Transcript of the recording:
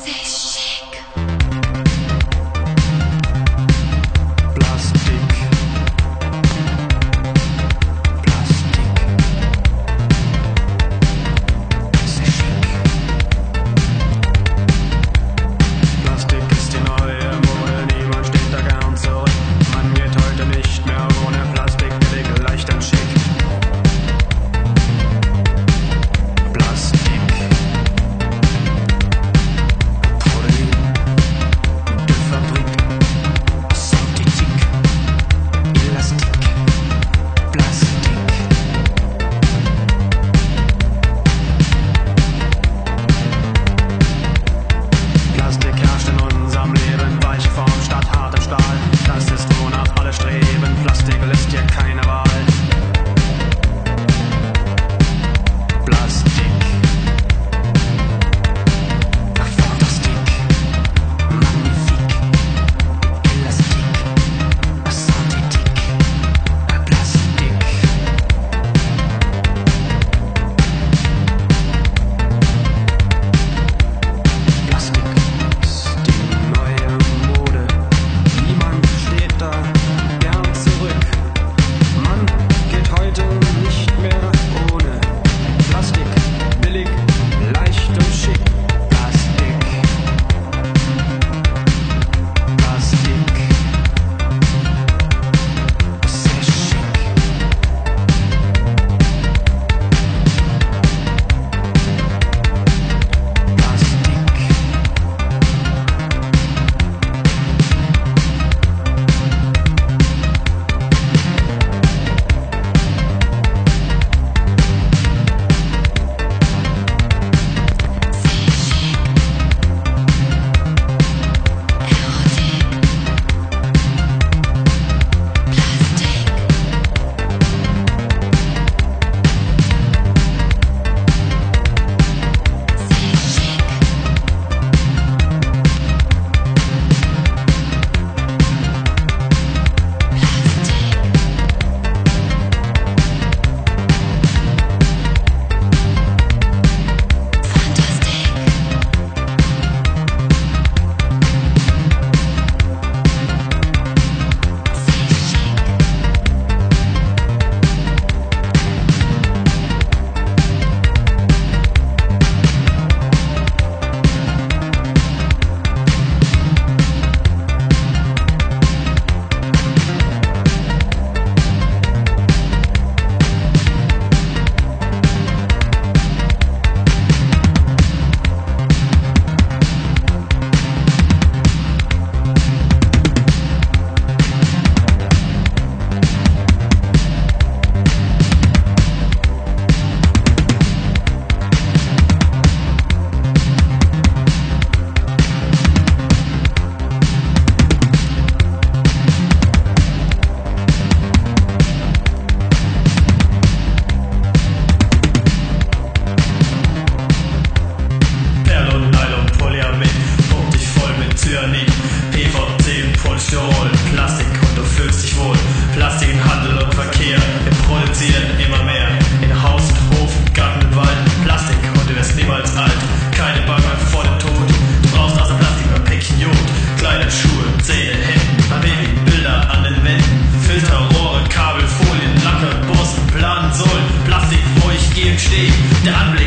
Say Dublin.